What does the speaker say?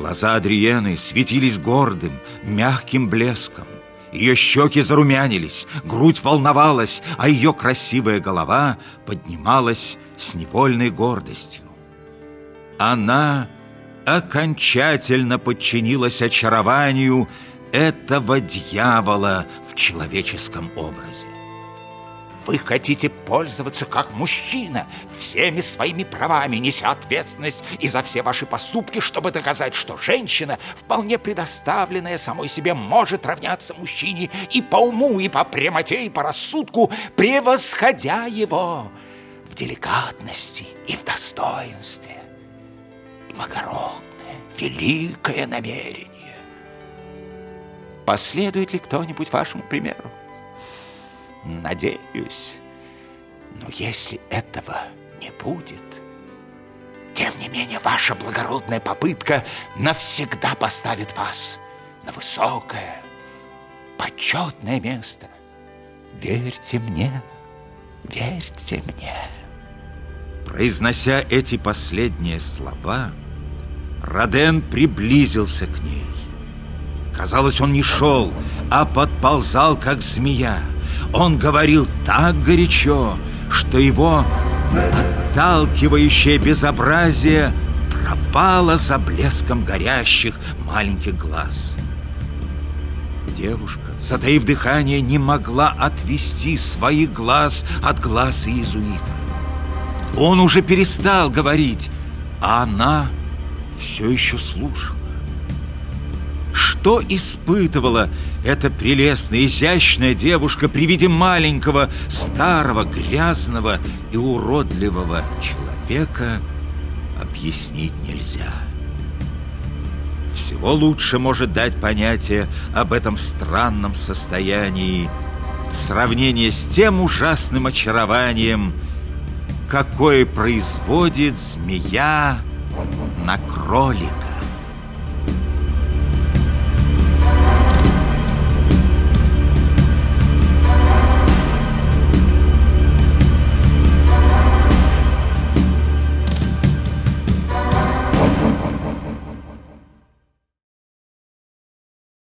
Глаза Адриены светились гордым, мягким блеском. Ее щеки зарумянились, грудь волновалась, а ее красивая голова поднималась с невольной гордостью. Она окончательно подчинилась очарованию этого дьявола в человеческом образе. Вы хотите пользоваться как мужчина всеми своими правами, неся ответственность и за все ваши поступки, чтобы доказать, что женщина, вполне предоставленная самой себе, может равняться мужчине и по уму, и по прямоте, и по рассудку, превосходя его в деликатности и в достоинстве. Благородное, великое намерение. Последует ли кто-нибудь вашему примеру? Надеюсь. Но если этого не будет, тем не менее ваша благородная попытка навсегда поставит вас на высокое, почетное место. Верьте мне, верьте мне. Произнося эти последние слова, Роден приблизился к ней. Казалось, он не шел, а подползал, как змея. Он говорил так горячо, что его отталкивающее безобразие пропало за блеском горящих маленьких глаз. Девушка, затаив дыхание, не могла отвести своих глаз от глаз иезуита. Он уже перестал говорить, а она все еще слушала. Что испытывала эта прелестная, изящная девушка при виде маленького, старого, грязного и уродливого человека, объяснить нельзя. Всего лучше может дать понятие об этом странном состоянии сравнение с тем ужасным очарованием, какое производит змея на кролика.